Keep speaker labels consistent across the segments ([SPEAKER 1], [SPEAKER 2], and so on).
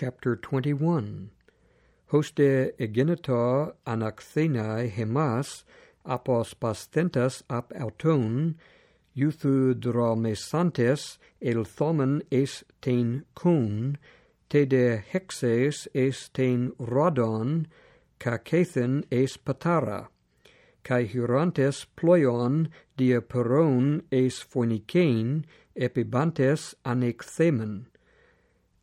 [SPEAKER 1] chapter 21 hoste egenita anaxenai hemas apos pastentas ap auton euthydramesantes el thomen es ten kun te de hexes es ten rodon cacethen es patara kai hurantes ploion dia peron es fornicain epibantes anexemen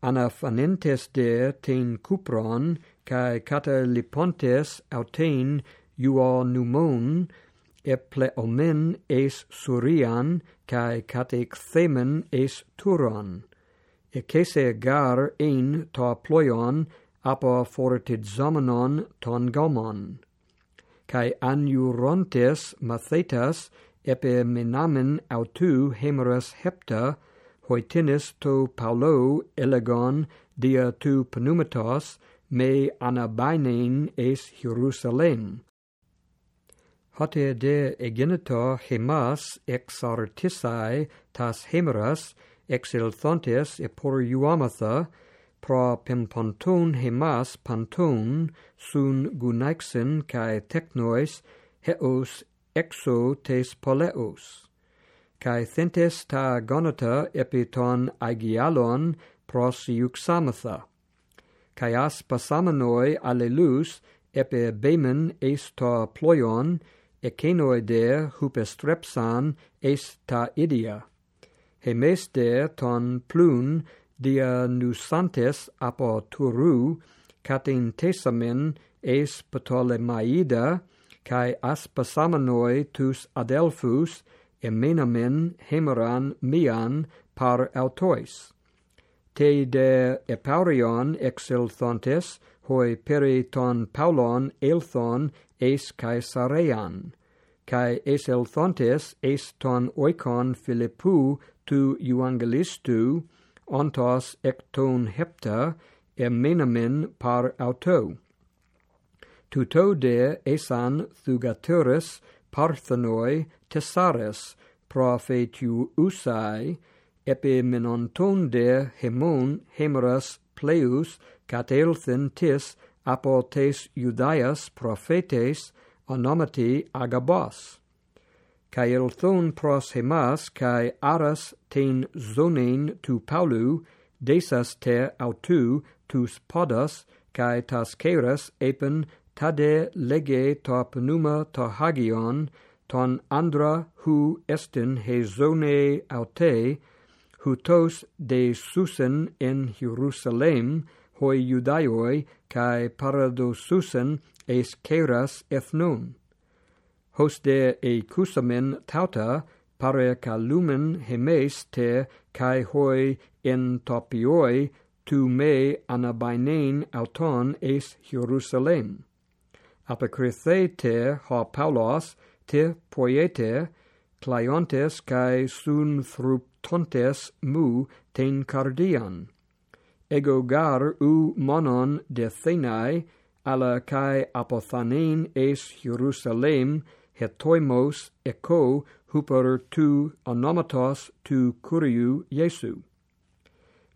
[SPEAKER 1] anaphanentes de ten cupron cae catalipontes autein iuo numon e pleomen es surian cae catexemen es turon. E cese gar ein ta ploion apa fortid zomenon ton gomon cae anurontes mathetas epe menamen autu hemeras hepta hoitinis to paulo elegon dia tu pneumatos me anabainein es Jerusalem. Hote de egenito hemas exartisai tas hemeras exilthontes eporiuamatha pro pimponton hemas panton sun gunaixen cae technois heos exo tes poleos kai thentes ta gonata epiton aigialon pros iuxamatha. Kai as pasamanoi alelus epe bemen eis ta ploion, ekenoi de hupestrepsan eis ta idia. Hemes de ton plun dia nusantes apo turu, katin tesamen eis ptolemaida, kai as pasamanoi tus adelphus, emenamen hemeran mian par autois. Te de eparion exilthontes, hoi peri ton paulon elthon eis caesarean, cae eselthontes eis ton oikon Philippu tu euangelistu, ontos ecton hepta, emenamen par auto. Tuto de esan thugaturus parthenoi tesares prophetiu usai epimenonton de hemon hemeras pleus catelthen tis apotes judaias prophetes onomati agabos. Cae elthon pros hemas cae aras ten zonen tu paulu desas te autu tus podas cae tas ceras epen tade lege to pneuma to hagion ton andra hu estin he zone aute hutos de susen in Jerusalem hoi judaioi kai parado susen es keras ethnon. Hos de e kusamen tauta pare calumen hemes te kai hoi en topioi tu me anabainein auton es Jerusalem apokrithe te ha paulos te poiete cliontes kai sun fruptontes mu ten cardian ego gar u monon de thenai alla kai apothanein es Jerusalem hetoimos echo huper tu onomatos tu curiu Jesu.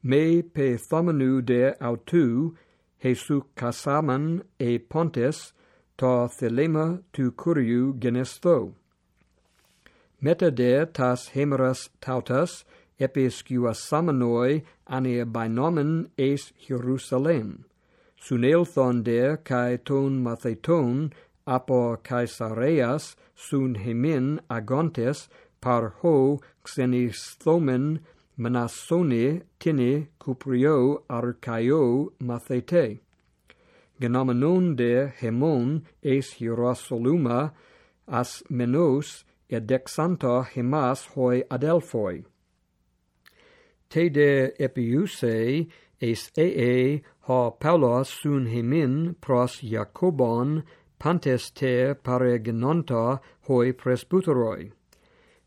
[SPEAKER 1] Me pe thomenu de autu, Jesu kasamen e pontes, ta thelema tu curiu genestho. Meta de tas hemeras tautas, epis samanoi ania binomen es Jerusalem. Sunelthon de kai ton matheton apo Caesareas sun hemin agontes par ho xenisthomen manassone tine cuprio archaio mathete genomenon de hemon es hierosoluma as menos et dexanta hemas hoi adelphoi. Te de epiuse es ee ha paulos sun hemin pros Jacobon pantes te paregenonta hoi presbyteroi.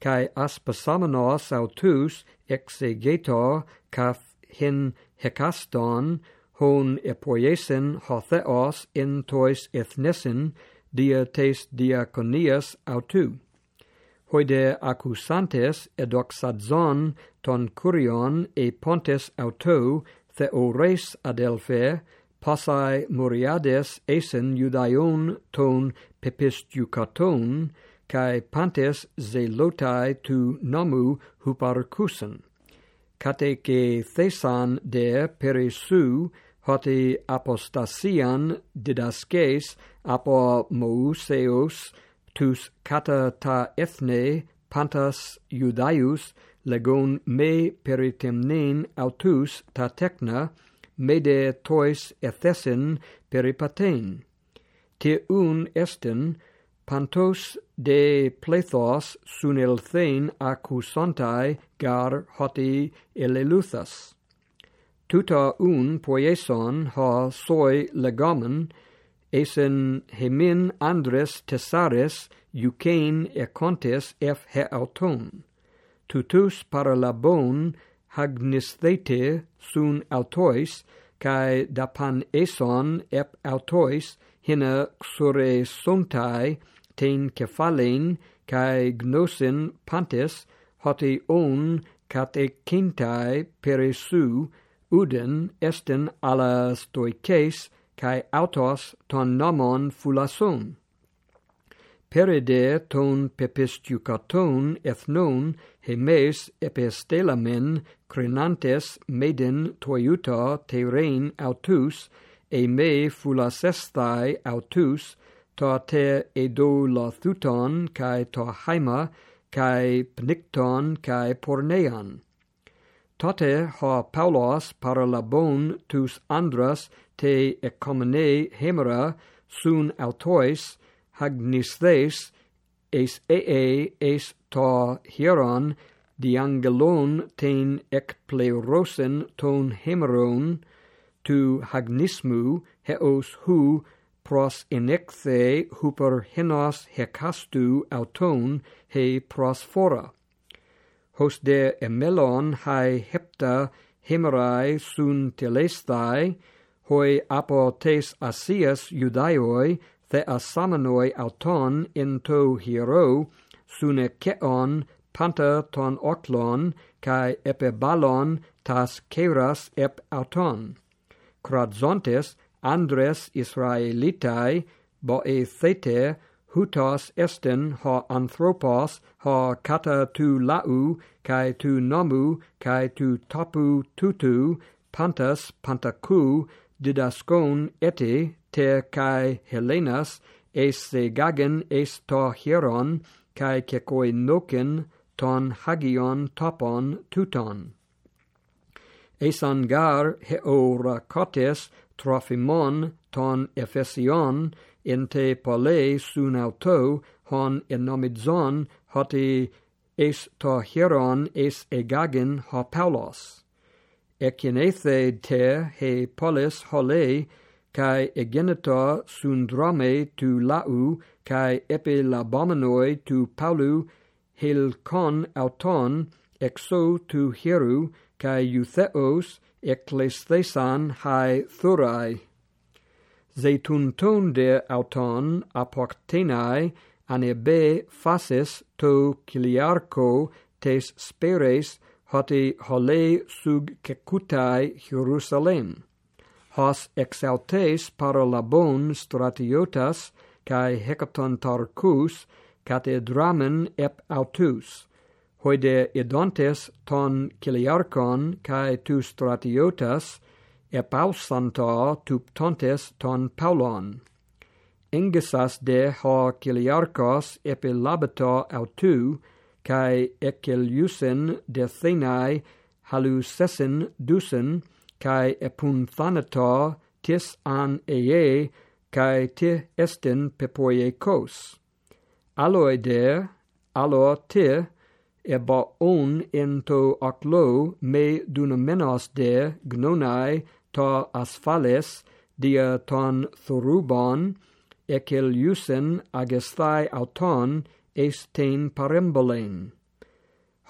[SPEAKER 1] Kai aspasamenos autus exegetor kaf hin hecaston hon epoiesen hotheos in tois ethnesin dia tes diaconias autu. Hoide accusantes edoxadzon ton curion e pontes auto theores adelphe, passae muriades esen judaion ton pepistiucaton, cae pantes zelotai tu nomu huparcusen. Cate kate thesan de perisou hoti apostasian didaskes apo mouseos tus kata ta ethne pantas judaius legon me peritemnen autus ta techna me de tois ethesin peripatein. Te un estin Pantos de plethos sun elthein accusontai gar hoti eleluthas. Tuta un poieson ha soi legamen, esen hemin andres tesares eucain econtes ef heauton. Tutus paralabon hagnisthete sun autois, cae dapan eson ep autois hina xure sontai ten kephalen kai gnosin pantes hoti on katekintai peresu uden esten alla stoikes kai autos ton nomon fulason. Perede ton pepistucaton ethnon hemes epistelamen crenantes meden toiuta terrain autus e me fulasestai autus ta te edo la thuton kai ta haima kai pnikton kai pornean. Tote ha paulos paralabon tus andras te ecomene hemera sun autois hagnisthes es ee es ta hieron diangelon ten ec pleurosen ton hemeron tu hagnismu heos hu pros enexe huper henos hecastu auton he prosphora. Hos de emelon hai hepta hemerai sun telestai, hoi apo tes asias judaioi the asamanoi auton in to hiero, sune keon panta ton oklon, kai epebalon tas keras ep auton. Cradzontes Andres Israelitai boethete hutos esten ha anthropos ha kata tu lau kai tu nomu kai tu tapu tutu pantas pantaku didascon ete te kai helenas es segagen es to hieron kai kekoi noken ton hagion topon tuton. Esangar heorakotes Trophimon ton Ephesion ente pole sun auto hon enomizon hoti es to hieron es egagen ha paulos. Ekinethe te he polis hole kai egeneta sundrame tu lau kai epi labomenoi tu paulu hil con auton exo tu hieru kai eutheos ecclesthesan hai thurai. Zeitunton de auton apoctenai anebe faces to kiliarco tes speres hoti hole sug cecutai Jerusalem. Hos exaltes para labon stratiotas cae hecaton tarcus catedramen ep autus hoide edontes ton kiliarkon kai tu stratiotas e pausanta tuptontes ton paulon. Engesas de ha kiliarkos epilabata autu kai ekeliusen de thenai halusesin dusen kai epunthanata tis an eie kai te estin pepoiekos. Aloi de alo te eba on ento aklo me dunamenos de gnonai ta asphales dia ton thorubon ekeliusen agesthai auton estein parembolen.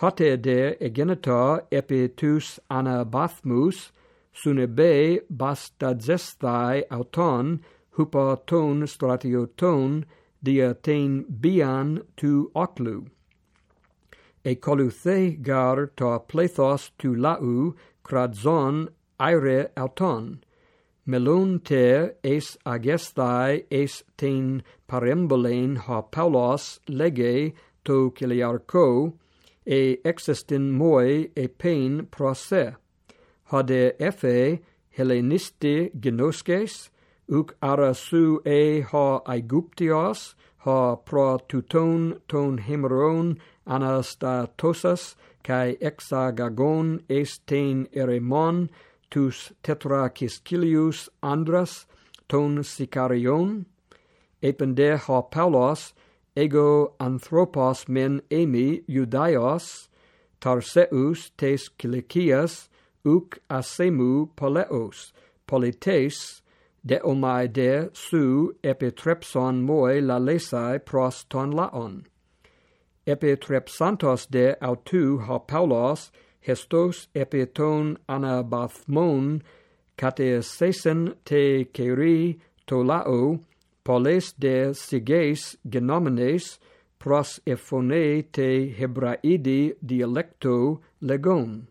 [SPEAKER 1] Hote de egeneta epitus anabathmus sunebe bastadzesthai auton hupa ton stratioton dia ten bian tu oclu e coluthe gar ta plethos tu lau cradzon aire auton. Melun te es agestai es ten parembolen ha paulos lege to kiliarko e existin moi e pain prose hade efe hellenisti uk ara arasu e ha aiguptios ha pro tuton ton hemeron Anastatosas kai Exagagon estein eremon tus tetrakiskilius andras ton sicarion. Epende ha paulos ego anthropos men emi judaios tarseus tes kilikias uk asemu poleos polites de omaide su epitrepson moi la lesai pros ton laon epi trepsantos de autu ha paulos hestos epi ton anabathmon kate sesen te keri tolao poles de siges genomenes pros ephone te hebraidi dialecto legon.